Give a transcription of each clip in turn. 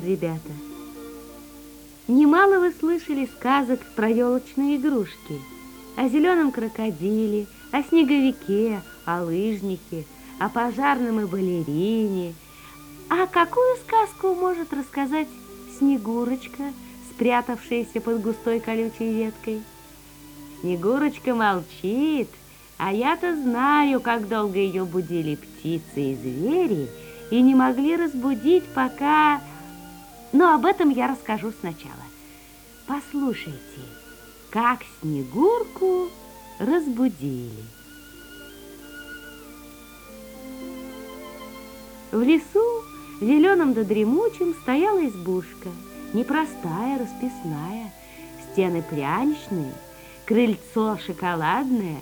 Вечер, ребята. Немало вы слышали сказок про елочные игрушки. О зеленом крокодиле, о снеговике, о лыжнике, о пожарном и балерине. А какую сказку может рассказать Снегурочка, спрятавшаяся под густой колючей веткой? Снегурочка молчит, а я-то знаю, как долго ее будили птицы и звери, и не могли разбудить, пока... Но об этом я расскажу сначала. Послушайте, как Снегурку разбудили. В лесу, зеленом да дремучем, стояла избушка, непростая, расписная, стены пряничные, крыльцо шоколадное,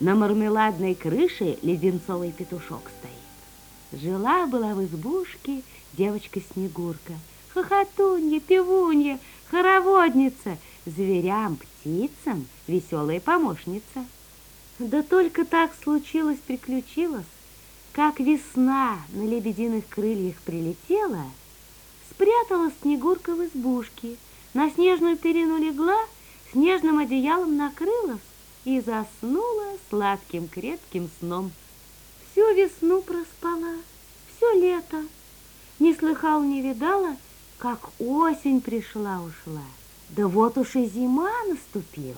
на мармеладной крыше леденцовый петушок стоит. Жила-была в избушке девочка-снегурка, хохотунья, певунья, хороводница, зверям, птицам веселая помощница. Да только так случилось, приключилось, как весна на лебединых крыльях прилетела, спрятала Снегурка в избушке, на снежную перину легла, снежным одеялом накрылась и заснула сладким крепким сном. Всю весну проспала, все лето, не слыхал, не видала, как осень пришла-ушла. Да вот уж и зима наступила.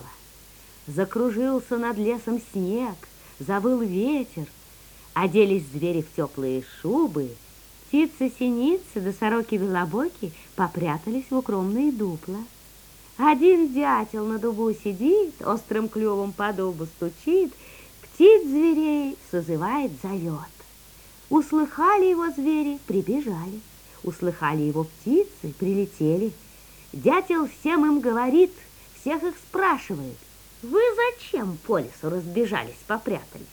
Закружился над лесом снег, завыл ветер, Оделись звери в теплые шубы, птицы-синицы да сороки-белобоки попрятались в укромные дупла. Один дятел на дубу сидит, острым клювом по дубу стучит, птиц зверей созывает, зовет. Услыхали его звери, прибежали, услыхали его птицы, прилетели. Дятел всем им говорит, всех их спрашивает, вы зачем по лесу разбежались, попрятались?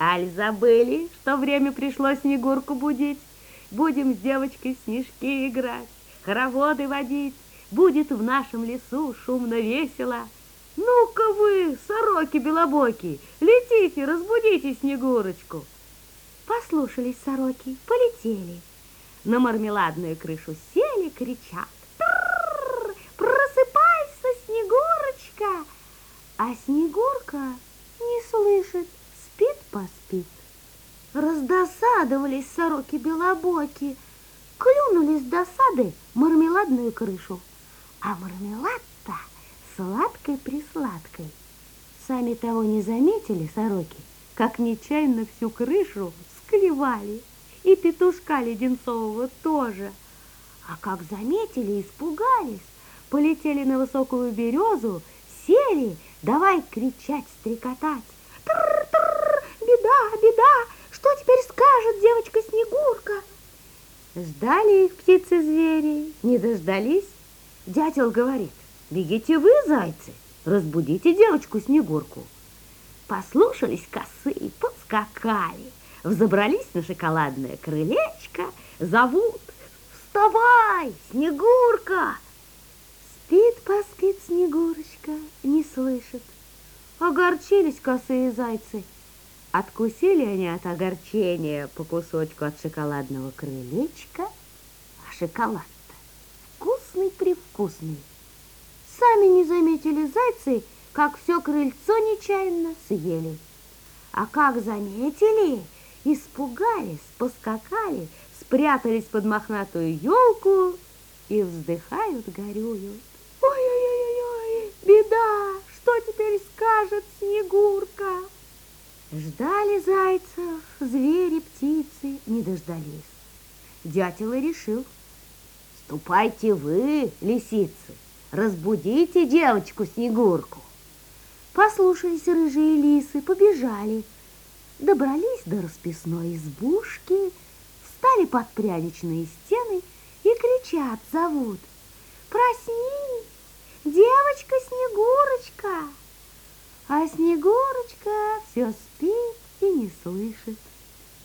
Аль забыли, что время пришло Снегурку будить? Будем с девочкой снежки играть, хороводы водить. Будет в нашем лесу шумно весело. Ну-ка вы, сороки белобоки, летите, разбудите Снегурочку. Послушались сороки, полетели. На мармеладную крышу сели, кричат. Просыпайся, Снегурочка! А Снегурка не слышит спит-поспит. Раздосадовались сороки-белобоки, клюнули с досады мармеладную крышу. А мармелад-то сладкой-присладкой. Сами того не заметили сороки, как нечаянно всю крышу склевали. И петушка леденцового тоже. А как заметили, испугались, полетели на высокую березу, сели, давай кричать, стрекотать. Беда, беда! Что теперь скажет девочка Снегурка? Ждали их птицы-звери, не дождались. Дятел говорит, бегите вы, зайцы, разбудите девочку Снегурку. Послушались косы подскакали, взобрались на шоколадное крылечко, зовут «Вставай, Снегурка!» Спит, поспит Снегурочка, не слышит. Огорчились косые зайцы. Откусили они от огорчения по кусочку от шоколадного крылечка, а шоколад-то вкусный-привкусный. Сами не заметили зайцы, как все крыльцо нечаянно съели. А как заметили, испугались, поскакали, спрятались под мохнатую елку и вздыхают, горюют. Ой-ой-ой, беда, что теперь скажет Снегурка? Ждали зайцев, звери, птицы, не дождались. Дятел и решил. Ступайте вы, лисицы, разбудите девочку Снегурку. Послушались рыжие лисы, побежали. Добрались до расписной избушки, встали под пряничные стены и кричат, зовут. Проснись! девочка Снегурочка. А Снегурочка все спит и не слышит.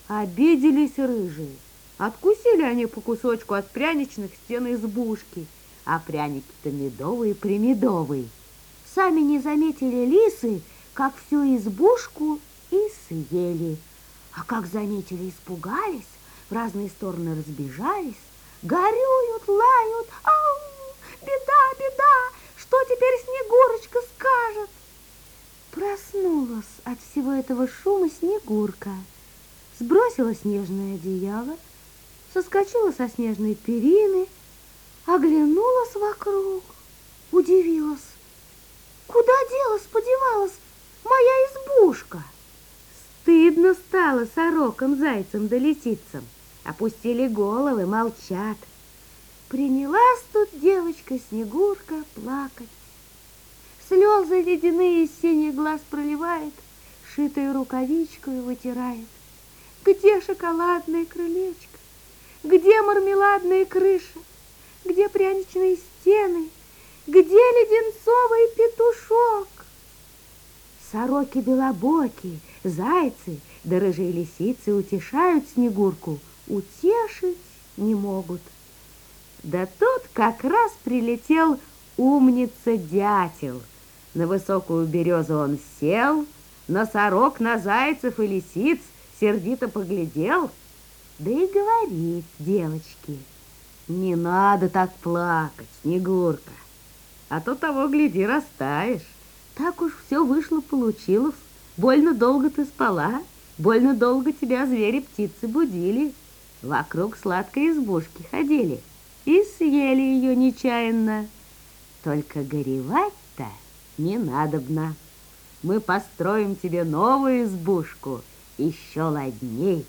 Обиделись рыжие. Откусили они по кусочку от пряничных стен избушки, а пряники-то медовые-примедовые. Сами не заметили лисы, как всю избушку и съели. А как заметили, испугались, в разные стороны разбежались, горюют, лают. Ау, беда, беда, что теперь Снегурочка скажет? Проснулась от всего этого шума Снегурка, сбросила снежное одеяло, соскочила со снежной перины, оглянулась вокруг, удивилась. Куда делась, подевалась моя избушка? Стыдно стало сорокам, зайцам да лисицам. Опустили головы, молчат. Принялась тут девочка Снегурка плакать. Слезы ледяные из синих глаз проливает, Шитую рукавичкой вытирает. Где шоколадное крылечко? Где мармеладная крыша? Где пряничные стены? Где леденцовый петушок? Сороки белобокие, зайцы да рыжие лисицы утешают Снегурку, утешить не могут. Да тут как раз прилетел умница-дятел. На высокую березу он сел, на сорок, на зайцев и лисиц сердито поглядел, да и говорит девочки, не надо так плакать, Снегурка, а то того, гляди, растаешь. Так уж все вышло, получилось. Больно долго ты спала, больно долго тебя звери-птицы будили. Вокруг сладкой избушки ходили и съели ее нечаянно. Только горевать-то не надобно. Мы построим тебе новую избушку, еще ладней.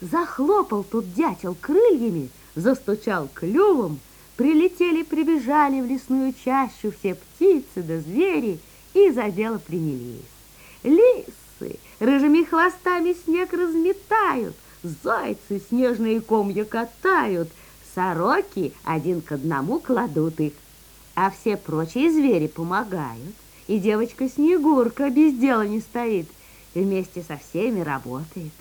Захлопал тут дятел крыльями, застучал клювом, прилетели, прибежали в лесную чащу все птицы да звери и за дело принялись. Лисы рыжими хвостами снег разметают, зайцы снежные комья катают, сороки один к одному кладут их, а все прочие звери помогают. И девочка Снегурка без дела не стоит, и вместе со всеми работает.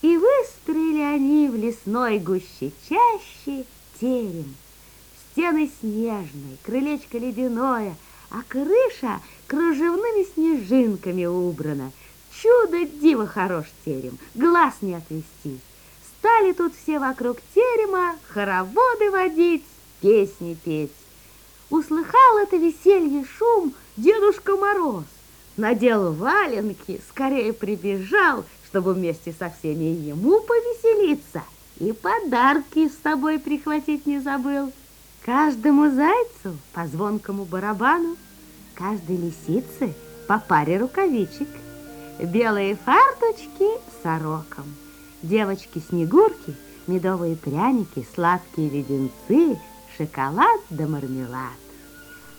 И выстроили они в лесной гуще чаще терем. Стены снежные, крылечко ледяное, а крыша кружевными снежинками убрана. Чудо-диво хорош терем, глаз не отвести. Стали тут все вокруг терема хороводы водить, песни петь. Услыхал это веселье шум Дедушка Мороз. Надел валенки, скорее прибежал, чтобы вместе со всеми ему повеселиться. И подарки с собой прихватить не забыл. Каждому зайцу по звонкому барабану, каждой лисице по паре рукавичек, белые фарточки сороком, девочки-снегурки, медовые пряники, сладкие леденцы, шоколад да мармелад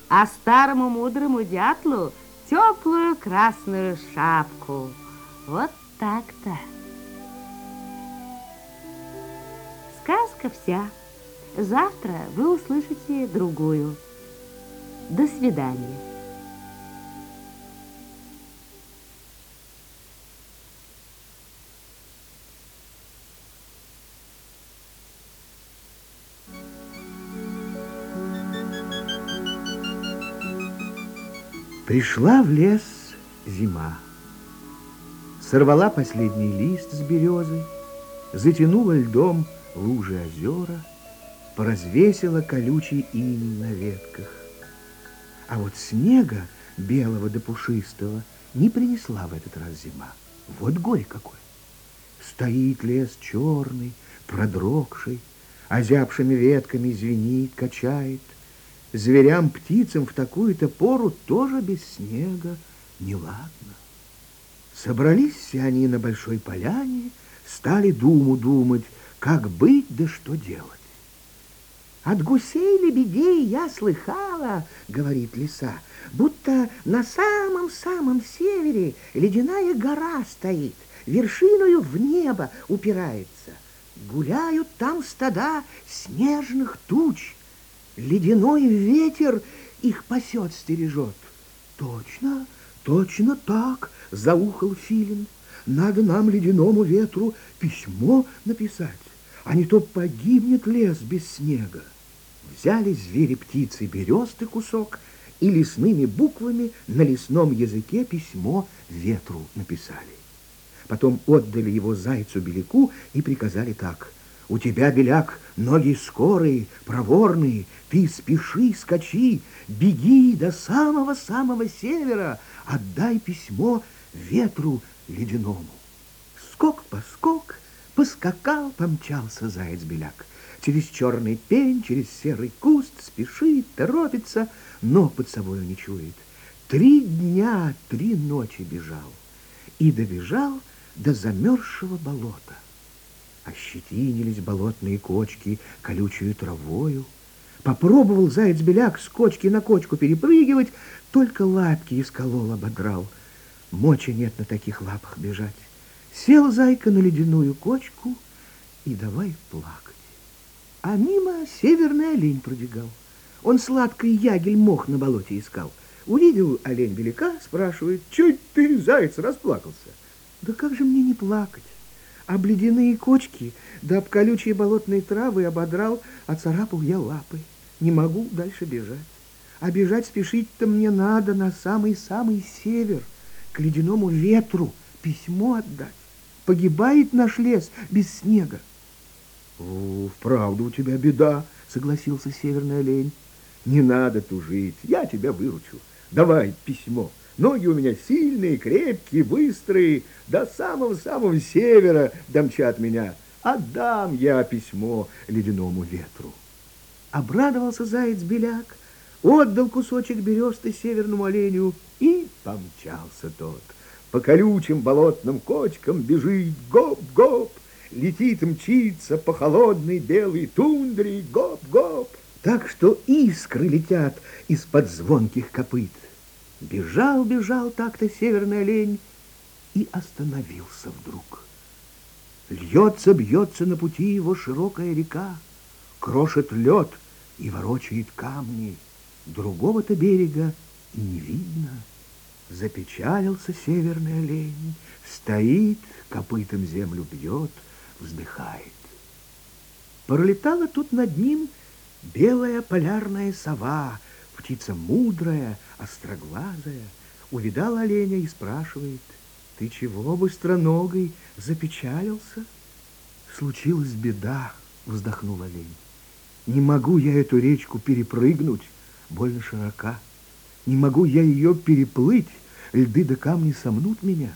а старому мудрому дятлу теплую красную шапку. Вот так-то. Сказка вся. Завтра вы услышите другую. До свидания. Пришла в лес зима. Сорвала последний лист с березы, Затянула льдом лужи озера, Поразвесила колючий инь на ветках. А вот снега белого да пушистого Не принесла в этот раз зима. Вот горе какое! Стоит лес черный, продрогший, Озябшими ветками звенит, качает, Зверям, птицам в такую-то пору тоже без снега неладно. Собрались все они на большой поляне, стали думу думать, как быть да что делать. От гусей-лебедей я слыхала, говорит лиса, будто на самом-самом севере ледяная гора стоит, вершиною в небо упирается. Гуляют там стада снежных туч, Ледяной ветер их пасет, стережет. Точно, точно так, заухал Филин. Надо нам ледяному ветру письмо написать, а не то погибнет лес без снега. Взяли звери-птицы бересты кусок и лесными буквами на лесном языке письмо ветру написали. Потом отдали его зайцу-беляку и приказали так. У тебя, Беляк, ноги скорые, проворные, ты спеши, скачи, беги до самого-самого севера, отдай письмо ветру ледяному. Скок-поскок, поскакал, помчался заяц-беляк. Через черный пень, через серый куст спешит, торопится, но под собой не чует. Три дня, три ночи бежал и добежал до замерзшего болота. Ощетинились болотные кочки колючую травою. Попробовал заяц-беляк с кочки на кочку перепрыгивать, только лапки исколол, ободрал. Мочи нет на таких лапах бежать. Сел зайка на ледяную кочку и давай плакать. А мимо северный олень пробегал. Он сладкий ягель мох на болоте искал. Увидел олень беляка, спрашивает, чуть ты, заяц, расплакался? Да как же мне не плакать? Об ледяные кочки, да об колючие болотные травы ободрал, оцарапал я лапой. Не могу дальше бежать. А бежать спешить-то мне надо на самый-самый север, к ледяному ветру, письмо отдать. Погибает наш лес без снега. О, вправду у тебя беда, согласился северный олень. Не надо тужить, я тебя выручу. Давай письмо. Ноги у меня сильные, крепкие, быстрые, до самого-самого севера домчат меня. Отдам я письмо ледяному ветру. Обрадовался заяц-беляк, отдал кусочек бересты северному оленю, и помчался тот. По колючим болотным кочкам бежит гоп-гоп, летит мчится по холодной белой тундре гоп-гоп, так что искры летят из-под звонких копыт. Бежал, бежал так-то северный олень и остановился вдруг. Льется, бьется на пути его широкая река, крошит лед и ворочает камни. Другого-то берега и не видно. Запечалился северный олень, стоит, копытом землю бьет, вздыхает. Пролетала тут над ним белая полярная сова, птица мудрая, остроглазая, увидала оленя и спрашивает, «Ты чего, быстроногой, запечалился?» «Случилась беда», — вздохнул олень. «Не могу я эту речку перепрыгнуть, больно широка. Не могу я ее переплыть, льды да камни сомнут меня.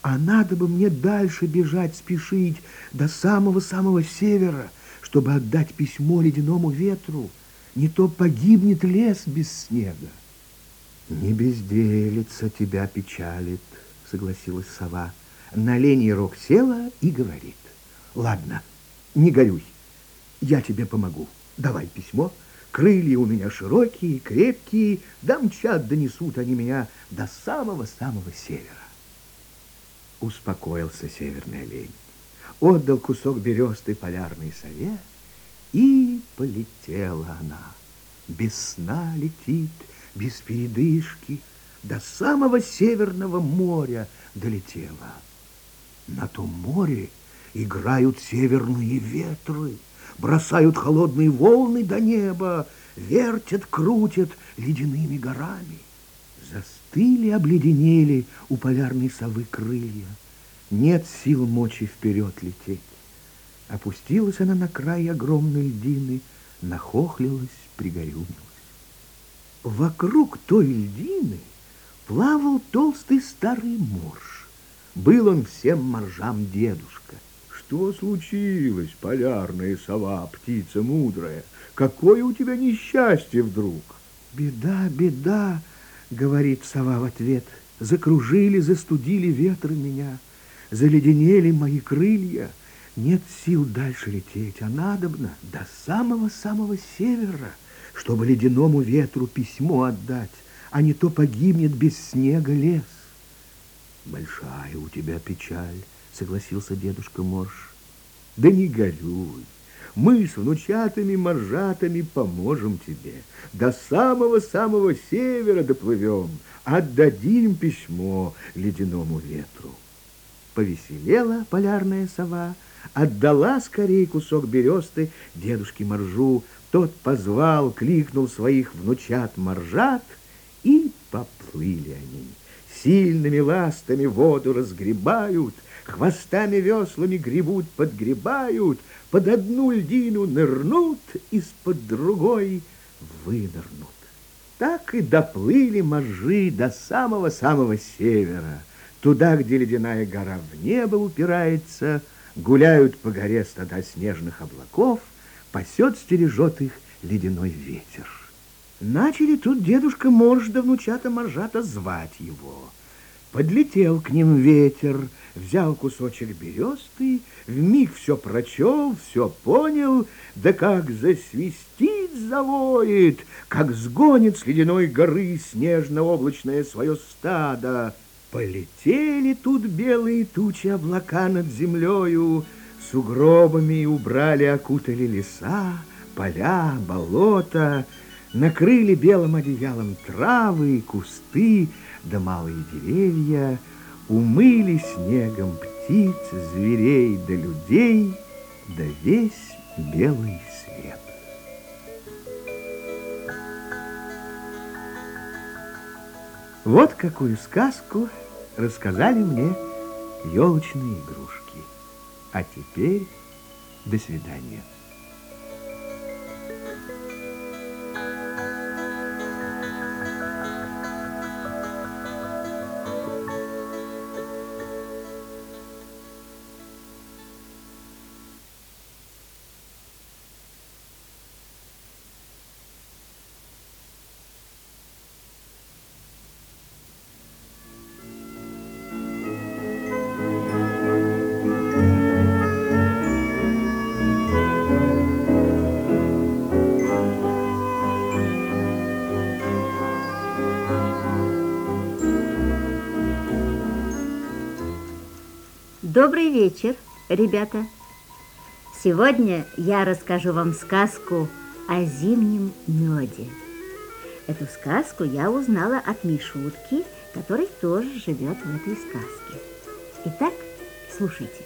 А надо бы мне дальше бежать, спешить до самого-самого севера, чтобы отдать письмо ледяному ветру. Не то погибнет лес без снега. Не безделица тебя печалит, согласилась сова. На оленей рог села и говорит. Ладно, не горюй, я тебе помогу. Давай письмо. Крылья у меня широкие, крепкие, да мчат донесут они меня до самого-самого севера. Успокоился северный олень, отдал кусок бересты полярной сове, и полетела она. Без сна летит, без передышки, до самого северного моря долетела. На том море играют северные ветры, бросают холодные волны до неба, вертят, крутят ледяными горами. Застыли, обледенели у полярной совы крылья. Нет сил мочи вперед лететь. Опустилась она на край огромной льдины, нахохлилась, пригорюнилась. Вокруг той льдины плавал толстый старый морж. Был он всем моржам дедушка. Что случилось, полярная сова, птица мудрая? Какое у тебя несчастье вдруг? Беда, беда, говорит сова в ответ. Закружили, застудили ветры меня, заледенели мои крылья. Нет сил дальше лететь, а надобно до самого-самого севера, чтобы ледяному ветру письмо отдать, а не то погибнет без снега лес. Большая у тебя печаль, согласился дедушка Морж. Да не горюй, мы с внучатами-моржатами поможем тебе. До самого-самого севера доплывем, отдадим письмо ледяному ветру. Повеселела полярная сова, отдала скорее кусок бересты дедушке Моржу. Тот позвал, кликнул своих внучат-моржат, и поплыли они. Сильными ластами воду разгребают, хвостами веслами гребут, подгребают, под одну льдину нырнут, из-под другой вынырнут. Так и доплыли моржи до самого-самого севера, туда, где ледяная гора в небо упирается, гуляют по горе стада снежных облаков, пасет, стережет их ледяной ветер. Начали тут дедушка Морж да внучата Моржата звать его. Подлетел к ним ветер, взял кусочек бересты, вмиг все прочел, все понял, да как засвистит, завоет, как сгонит с ледяной горы снежно-облачное свое стадо. Полетели тут белые тучи облака над землею, сугробами убрали, окутали леса, поля, болота, накрыли белым одеялом травы, кусты, да малые деревья, умыли снегом птиц, зверей да людей, да весь белый свет. Вот какую сказку рассказали мне елочные игрушки. А теперь до свидания. Добрый вечер, ребята. Сегодня я расскажу вам сказку о зимнем меде. Эту сказку я узнала от Мишутки, который тоже живет в этой сказке. Итак, слушайте.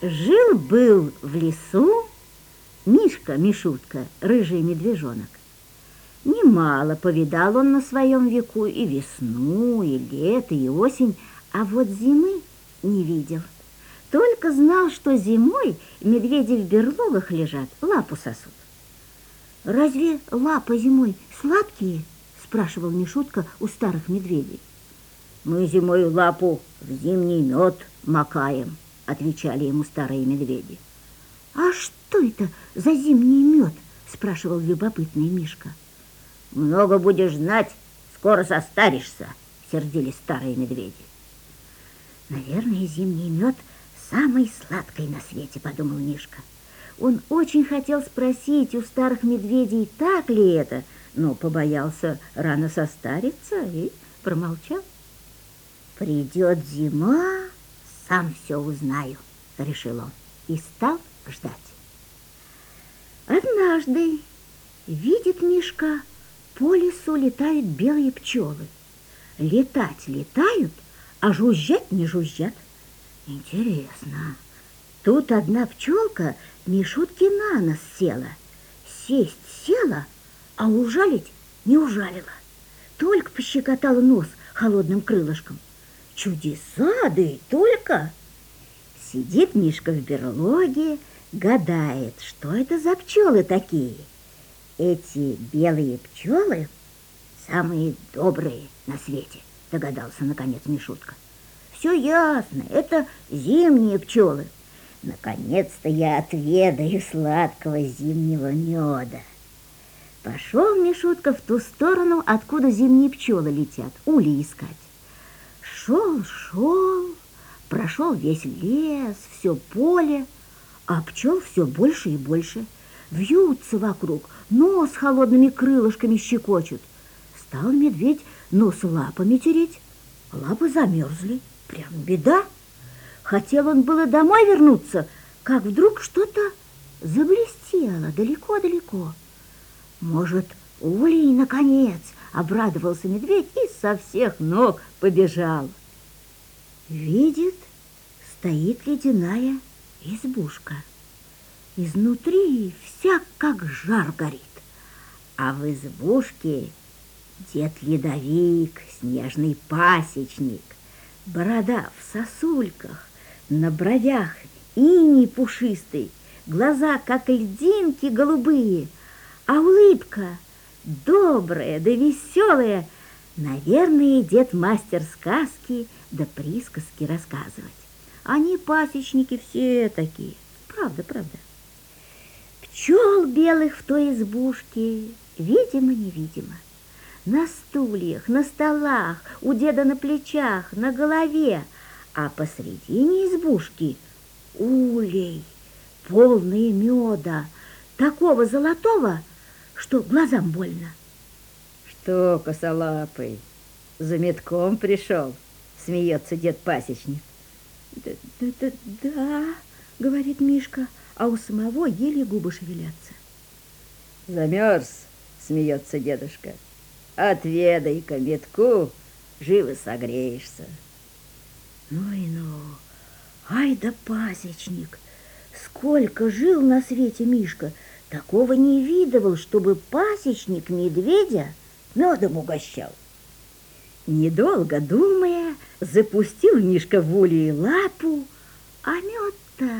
Жил-был в лесу Мишка, Мишутка, рыжий медвежонок. Немало повидал он на своем веку и весну, и лето, и осень, а вот зимы не видел. Только знал, что зимой медведи в берлогах лежат, лапу сосут. «Разве лапы зимой сладкие?» – спрашивал Мишутка у старых медведей. «Мы зимой лапу в зимний мед макаем», – отвечали ему старые медведи. «А что это за зимний мед?» – спрашивал любопытный Мишка. «Много будешь знать, скоро состаришься», – сердились старые медведи. «Наверное, зимний мед самый сладкий на свете», – подумал Мишка. Он очень хотел спросить у старых медведей, так ли это, но побоялся рано состариться и промолчал. «Придет зима, сам все узнаю», — решил он и стал ждать. Однажды видит Мишка, по лесу летают белые пчелы. Летать летают, а жужжать не жужжат. Интересно. Тут одна пчелка Мишутке на нос села. Сесть села, а ужалить не ужалила. Только пощекотала нос холодным крылышком. Чудеса, да и только... Сидит Мишка в берлоге, гадает, что это за пчелы такие. Эти белые пчелы самые добрые на свете, догадался наконец Мишутка. Все ясно, это зимние пчелы. Наконец-то я отведаю сладкого зимнего меда. Пошел Мишутка в ту сторону, откуда зимние пчелы летят, ули искать. Шел, шел, Прошел весь лес, все поле, а пчел все больше и больше. Вьются вокруг, нос холодными крылышками щекочут. Стал медведь нос лапами тереть. Лапы замерзли. Прям беда. Хотел он было домой вернуться, как вдруг что-то заблестело далеко-далеко. Может, улей, наконец, обрадовался медведь и со всех ног побежал. Видит, стоит ледяная избушка. Изнутри вся как жар горит. А в избушке дед Ледовик, снежный пасечник, борода в сосульках, на бровях иней пушистый, глаза, как льдинки голубые, а улыбка добрая да веселая. Наверное, дед мастер сказки да присказки рассказывать. Они пасечники все такие. Правда, правда. Пчел белых в той избушке, видимо-невидимо. На стульях, на столах, у деда на плечах, на голове, а посредине избушки улей, полные меда, такого золотого, что глазам больно. Что, косолапый, за метком пришел? Смеется дед-пасечник. Да, да, да, да, говорит Мишка, а у самого еле губы шевелятся. Замерз, смеется дедушка. Отведай-ка метку, живо согреешься. Ну и ну, ай да пасечник, сколько жил на свете Мишка, такого не видывал, чтобы пасечник медведя медом угощал. Недолго думая, запустил Мишка в улей лапу, а мед-то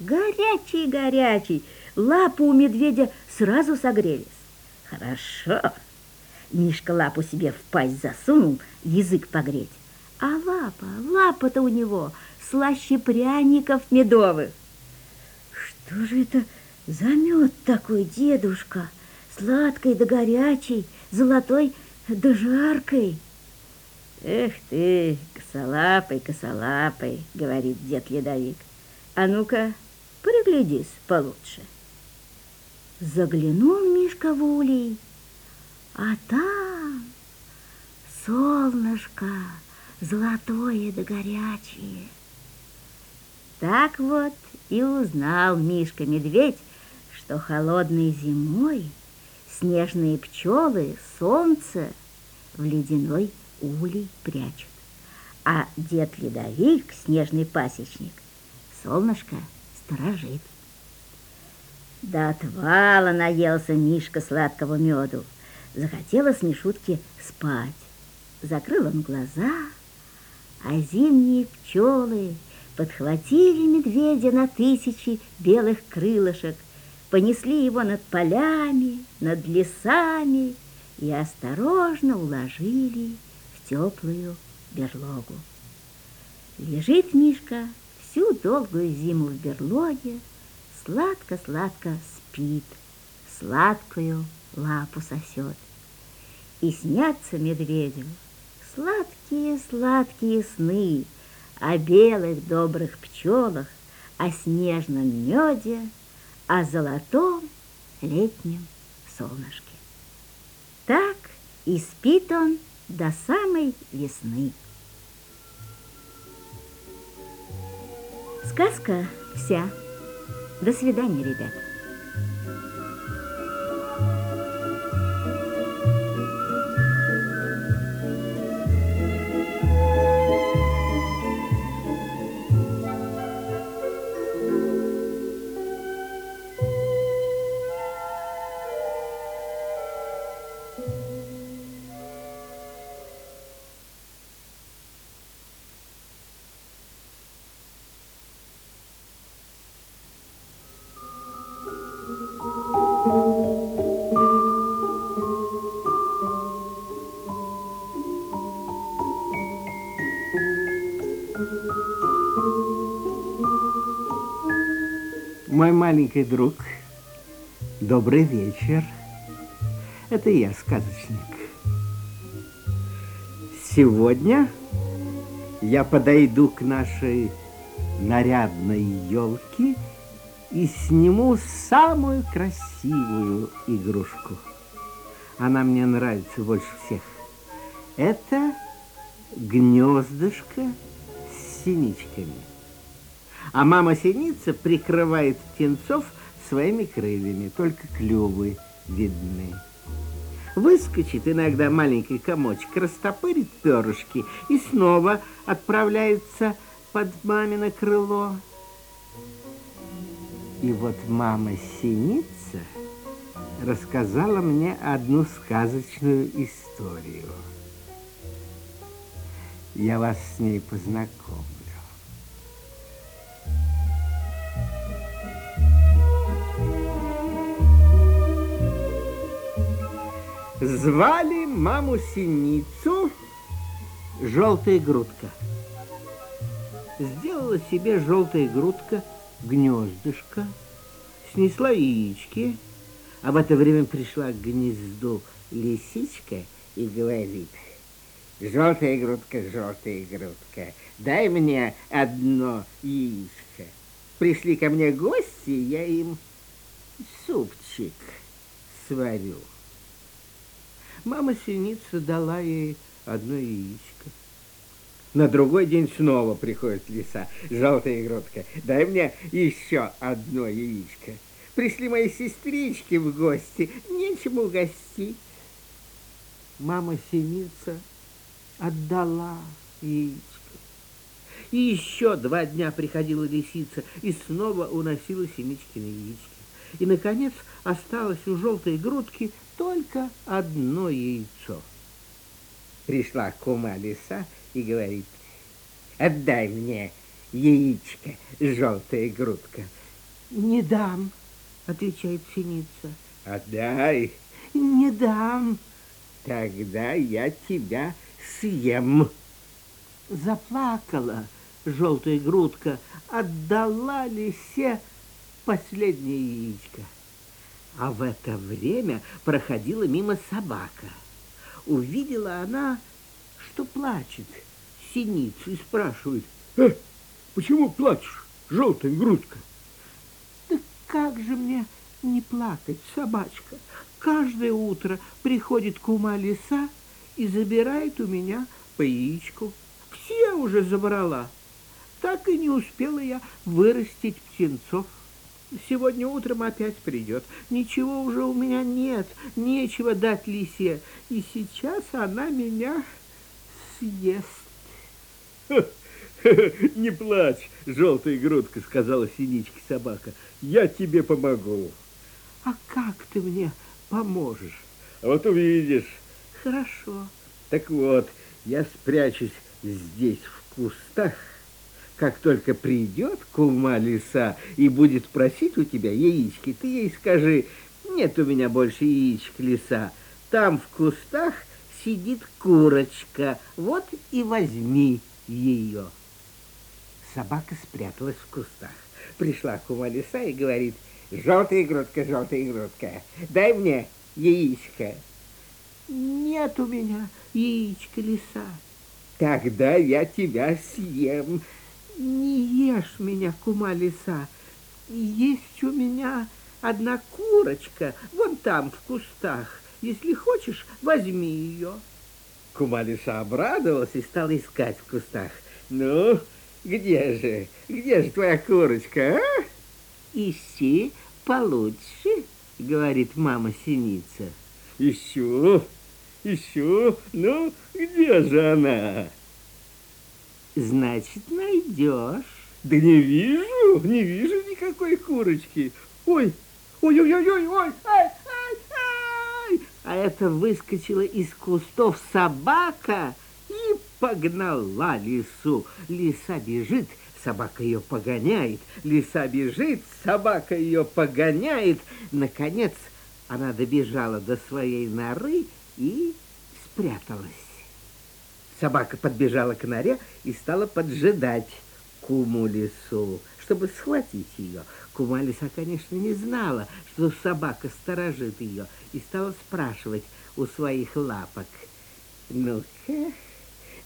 горячий-горячий, лапу у медведя сразу согрелись. Хорошо. Мишка лапу себе в пасть засунул, язык погреть. А лапа, лапа-то у него слаще пряников медовых. Что же это за мед такой, дедушка? Сладкой да горячий, золотой да жаркой. Эх ты, косолапый, косолапый, говорит дед Ледовик. А ну-ка, приглядись получше. Заглянул Мишка в улей, а там солнышко золотое да горячее. Так вот и узнал Мишка-медведь, что холодной зимой снежные пчелы солнце в ледяной улей прячут. А дед-ледовик, снежный пасечник, солнышко сторожит. До отвала наелся Мишка сладкого меду. Захотелось Мишутке спать. Закрыл он глаза, а зимние пчелы подхватили медведя на тысячи белых крылышек, понесли его над полями, над лесами и осторожно уложили теплую берлогу. Лежит Мишка всю долгую зиму в берлоге, сладко-сладко спит, сладкую лапу сосет. И снятся медведю сладкие-сладкие сны о белых добрых пчелах, о снежном меде, о золотом летнем солнышке. Так и спит он до самой весны. Сказка вся. До свидания, ребята. Мой маленький друг, добрый вечер. Это я, сказочник. Сегодня я подойду к нашей нарядной елке и сниму самую красивую игрушку. Она мне нравится больше всех. Это гнездышко с синичками а мама-синица прикрывает птенцов своими крыльями, только клювы видны. Выскочит иногда маленький комочек, растопырит перышки и снова отправляется под мамино крыло. И вот мама Синица рассказала мне одну сказочную историю. Я вас с ней познакомлю. Звали маму Синицу Желтая грудка. Сделала себе желтая грудка гнездышко, снесла яички, а в это время пришла к гнезду лисичка и говорит, желтая грудка, желтая грудка, дай мне одно яичко. Пришли ко мне гости, я им супчик сварю. Мама синица дала ей одно яичко. На другой день снова приходит лиса, желтая грудка. Дай мне еще одно яичко. Пришли мои сестрички в гости, нечем угостить. Мама синица отдала яичко. И еще два дня приходила лисица и снова уносила синичкины яички. И, наконец, осталось у желтой грудки только одно яйцо. Пришла кума лиса и говорит, отдай мне яичко, желтая грудка. Не дам, отвечает синица. Отдай. Не дам. Тогда я тебя съем. Заплакала желтая грудка, отдала лисе последнее яичко. А в это время проходила мимо собака. Увидела она, что плачет синицу и спрашивает, э, почему плачешь, желтая грудка? Да как же мне не плакать, собачка? Каждое утро приходит кума лиса и забирает у меня по яичку. Все уже забрала. Так и не успела я вырастить птенцов. Сегодня утром опять придет. Ничего уже у меня нет, нечего дать лисе. И сейчас она меня съест. Не плачь, желтая грудка, сказала синички собака. Я тебе помогу. А как ты мне поможешь? А вот увидишь. Хорошо. Так вот, я спрячусь здесь в кустах как только придет кума лиса и будет просить у тебя яички, ты ей скажи, нет у меня больше яичек лиса, там в кустах сидит курочка, вот и возьми ее. Собака спряталась в кустах. Пришла кума лиса и говорит, желтая грудка, желтая грудка, дай мне яичко. Нет у меня яичка лиса. Тогда я тебя съем, не ешь меня, кума лиса. Есть у меня одна курочка, вон там, в кустах. Если хочешь, возьми ее. Кума лиса обрадовалась и стала искать в кустах. Ну, где же, где же твоя курочка, а? Ищи получше, говорит мама синица. Ищу, ищу, ну, где же она? Значит, найдешь. Да не вижу, не вижу никакой курочки. Ой, ой-ой-ой-ой, ой, ай, ай, ай. А это выскочила из кустов собака и погнала лису. Лиса бежит, собака ее погоняет. Лиса бежит, собака ее погоняет. Наконец, она добежала до своей норы и спряталась. Собака подбежала к норе и стала поджидать куму лису, чтобы схватить ее. Кума лиса, конечно, не знала, что собака сторожит ее, и стала спрашивать у своих лапок. Ну-ка,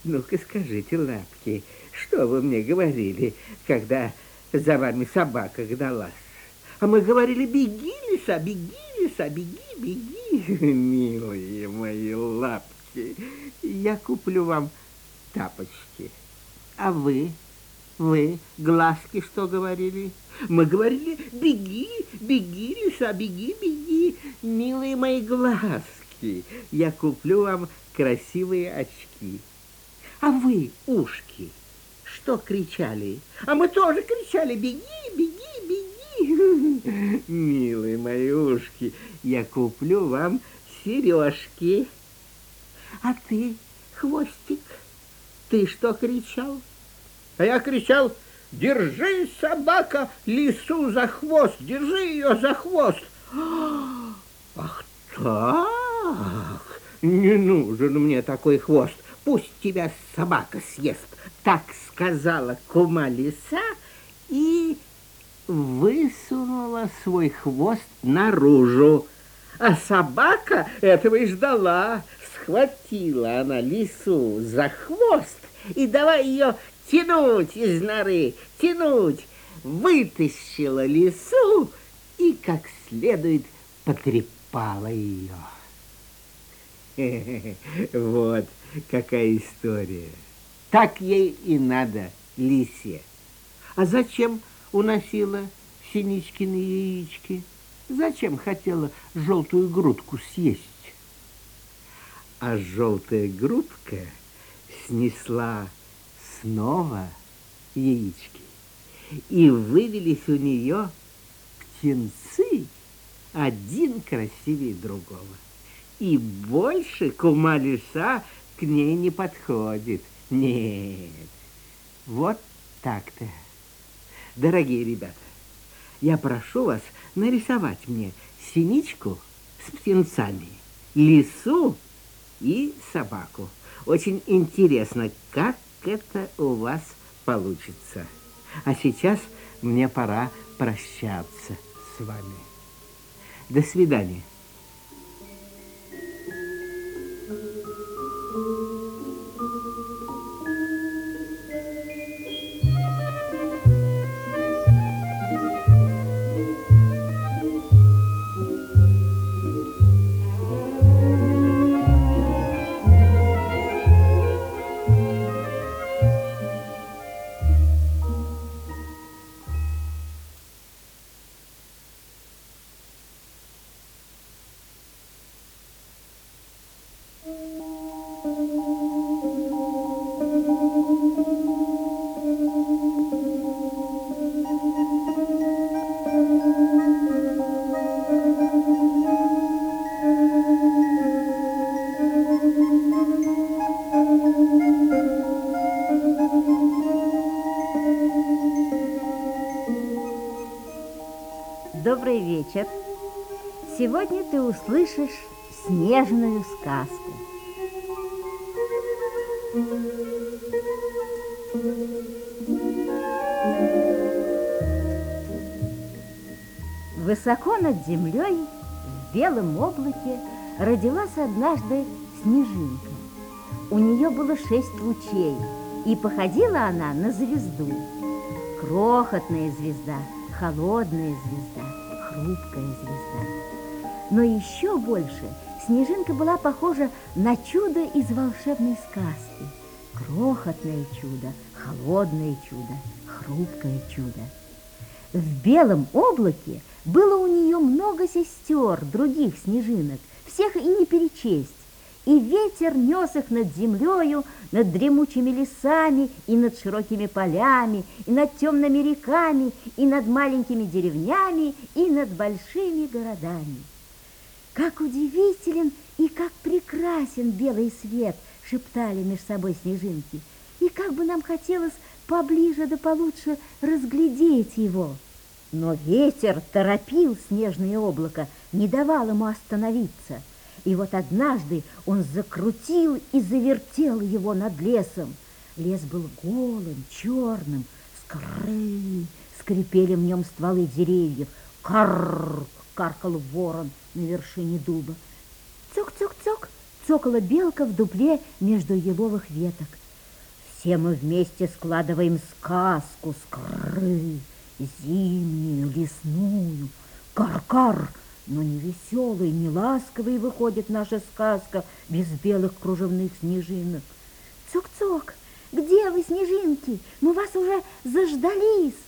ну-ка скажите, лапки, что вы мне говорили, когда за вами собака гналась? А мы говорили, беги, лиса, беги, лиса, беги, беги, милые мои лапки. Я куплю вам тапочки. А вы, вы, глазки что говорили? Мы говорили, беги, беги, лиса, беги, беги, милые мои глазки. Я куплю вам красивые очки. А вы, ушки, что кричали? А мы тоже кричали, беги, беги, беги, Милые мои ушки, я куплю вам сережки. А ты, хвостик, ты что кричал? А я кричал, держи, собака, лису за хвост, держи ее за хвост. Ах так, не нужен мне такой хвост, пусть тебя собака съест. Так сказала кума лиса и высунула свой хвост наружу. А собака этого и ждала. Схватила она лису за хвост и давай ее тянуть из норы, тянуть. Вытащила лису и как следует потрепала ее. Вот какая история. Так ей и надо, лисе. А зачем уносила Синичкины яички? Зачем хотела желтую грудку съесть? А желтая грудка снесла снова яички. И вывелись у нее птенцы, один красивее другого. И больше кума лиса к ней не подходит. Нет, вот так-то. Дорогие ребята, я прошу вас нарисовать мне синичку с птенцами, лису и собаку. Очень интересно, как это у вас получится. А сейчас мне пора прощаться с вами. До свидания. Вечер. Сегодня ты услышишь снежную сказку. Высоко над землей в белом облаке родилась однажды снежинка. У нее было шесть лучей, и походила она на звезду. Крохотная звезда, холодная звезда, хрупкая звезда. Но еще больше снежинка была похожа на чудо из волшебной сказки. Крохотное чудо, холодное чудо, хрупкое чудо. В белом облаке было у нее много сестер, других снежинок, всех и не перечесть. И ветер нес их над землею, над дремучими лесами, и над широкими полями, и над темными реками, и над маленькими деревнями, и над большими городами. Как удивителен и как прекрасен белый свет, шептали между собой снежинки. И как бы нам хотелось поближе да получше разглядеть его. Но ветер торопил снежное облако, не давал ему остановиться. И вот однажды он закрутил и завертел его над лесом. Лес был голым, черным, скры, скрипели в нем стволы деревьев. Карр, каркал ворон на вершине дуба. Цок-цок-цок, цокала белка в дупле между еловых веток. Все мы вместе складываем сказку скры, зимнюю, лесную, кар-кар, но не веселой, не ласковой выходит наша сказка без белых кружевных снежинок. Цок-цок, где вы, снежинки? Мы вас уже заждались.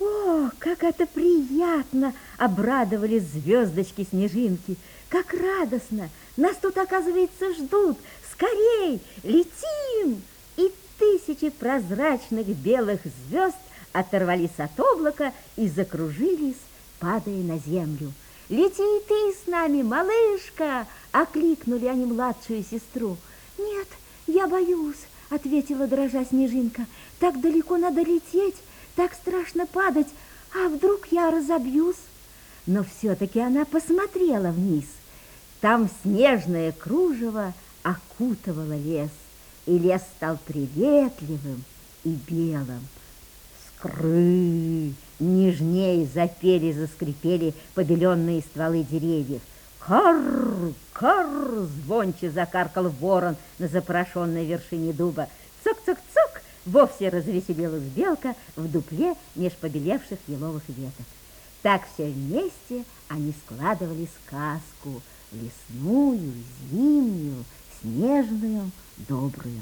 О, как это приятно! Обрадовались звездочки-снежинки. Как радостно! Нас тут, оказывается, ждут. Скорей, летим! И тысячи прозрачных белых звезд оторвались от облака и закружились, падая на землю. «Лети и ты с нами, малышка!» — окликнули они младшую сестру. «Нет, я боюсь», — ответила дрожа снежинка. «Так далеко надо лететь, так страшно падать, а вдруг я разобьюсь?» Но все-таки она посмотрела вниз. Там снежное кружево окутывало лес, и лес стал приветливым и белым. Скры! Нежнее запели, заскрипели побеленные стволы деревьев. Карр, карр, звонче закаркал ворон на запорошенной вершине дуба. Цок-цок-цок, вовсе развеселилась белка в дупле меж побелевших еловых веток. Так все вместе они складывали сказку, лесную, зимнюю, снежную, добрую.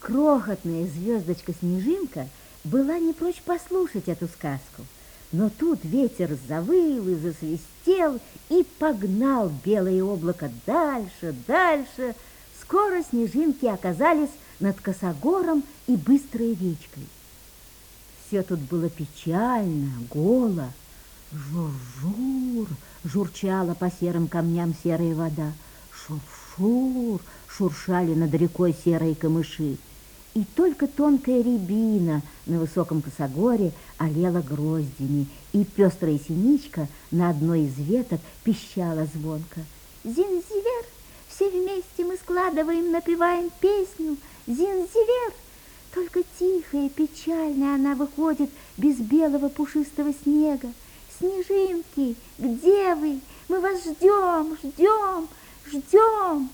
Крохотная звездочка-снежинка была не прочь послушать эту сказку, но тут ветер завыл и засвистел и погнал белое облако дальше, дальше. Скоро снежинки оказались над косогором и быстрой речкой. Все тут было печально, голо. Жур-жур, журчала по серым камням серая вода. Шур-шур, шуршали над рекой серые камыши и только тонкая рябина на высоком косогоре олела гроздями, и пестрая синичка на одной из веток пищала звонко. «Зинзивер, все вместе мы складываем, напеваем песню, Зинзивер!» Только тихая, печальная она выходит без белого пушистого снега. «Снежинки, где вы? Мы вас ждем, ждем, ждем!»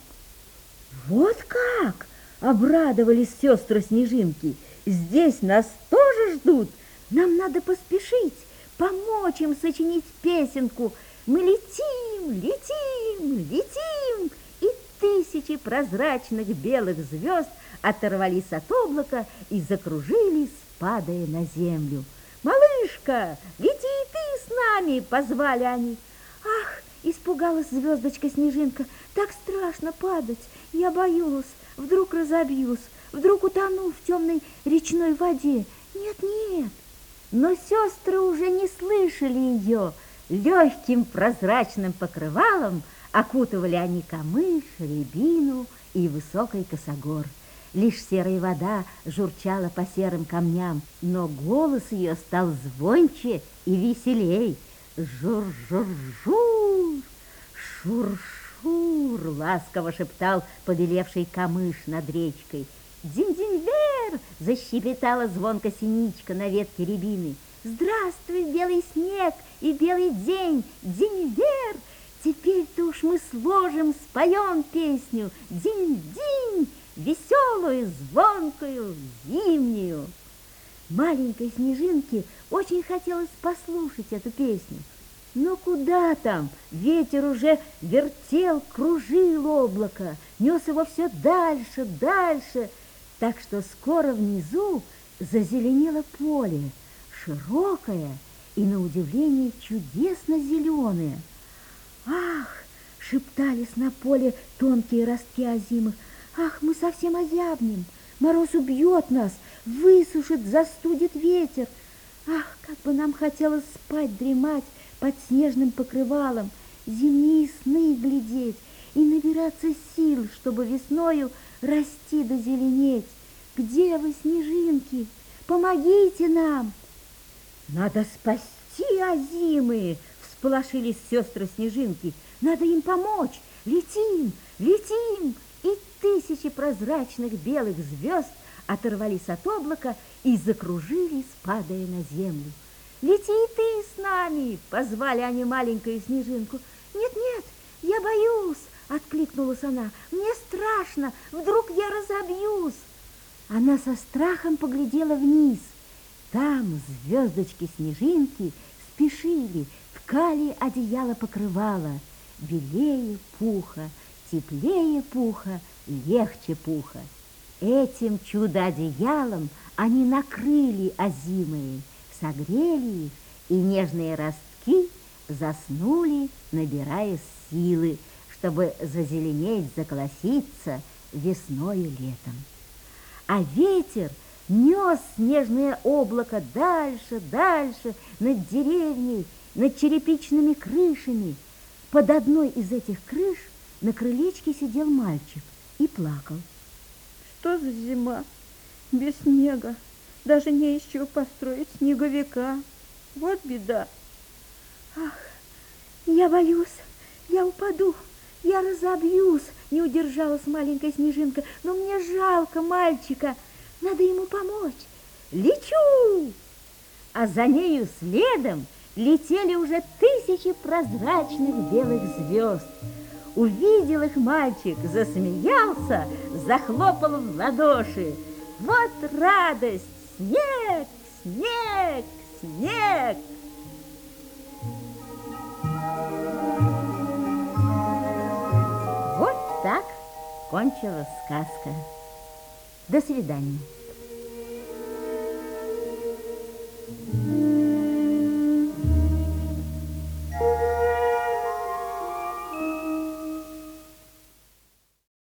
«Вот как!» Обрадовались сестры Снежинки. Здесь нас тоже ждут. Нам надо поспешить, помочь им сочинить песенку. Мы летим, летим, летим, и тысячи прозрачных белых звезд оторвались от облака и закружились, падая на землю. «Малышка, лети и ты с нами!» — позвали они. «Ах!» — испугалась звездочка-снежинка. «Так страшно падать! Я боюсь!» Вдруг разобьюсь, вдруг утону в темной речной воде. Нет, нет. Но сестры уже не слышали ее. Легким прозрачным покрывалом окутывали они камыш, рябину и высокий косогор. Лишь серая вода журчала по серым камням, но голос ее стал звонче и веселей. Жур-жур-жур, шур-шур. Шур, ласково шептал побелевший камыш над речкой. Динь-динь-вер, защебетала звонко синичка на ветке рябины. Здравствуй, белый снег и белый день, динь-вер, Теперь-то уж мы сложим, споем песню Динь-динь, веселую, звонкую, зимнюю. Маленькой снежинке очень хотелось послушать эту песню. Но куда там? Ветер уже вертел, кружил облако, нес его все дальше, дальше, так что скоро внизу зазеленело поле, широкое и, на удивление, чудесно зеленое. «Ах!» — шептались на поле тонкие ростки озимых. «Ах, мы совсем озябнем! Мороз убьет нас, высушит, застудит ветер! Ах, как бы нам хотелось спать, дремать, под снежным покрывалом, зимние сны глядеть и набираться сил, чтобы весною расти да зеленеть. Где вы, снежинки? Помогите нам! Надо спасти озимые, всполошились сестры снежинки. Надо им помочь. Летим, летим, и тысячи прозрачных белых звезд оторвались от облака и закружились, падая на землю. Лети и ты с нами!» — позвали они маленькую снежинку. «Нет-нет, я боюсь!» — откликнулась она. «Мне страшно! Вдруг я разобьюсь!» Она со страхом поглядела вниз. Там звездочки-снежинки спешили, ткали одеяло покрывало. Белее пуха, теплее пуха, легче пуха. Этим чудо-одеялом они накрыли озимые, согрели их, и нежные ростки заснули, набирая силы, чтобы зазеленеть, заколоситься весной и летом. А ветер нес снежное облако дальше, дальше, над деревней, над черепичными крышами. Под одной из этих крыш на крылечке сидел мальчик и плакал. Что за зима? Без снега. Даже не из чего построить снеговика. Вот беда. Ах, я боюсь, я упаду, я разобьюсь, не удержалась маленькая снежинка, но мне жалко мальчика, надо ему помочь. Лечу! А за нею следом летели уже тысячи прозрачных белых звезд. Увидел их мальчик, засмеялся, захлопал в ладоши. Вот радость! Снег, снег, снег! Вот так кончилась сказка. До свидания.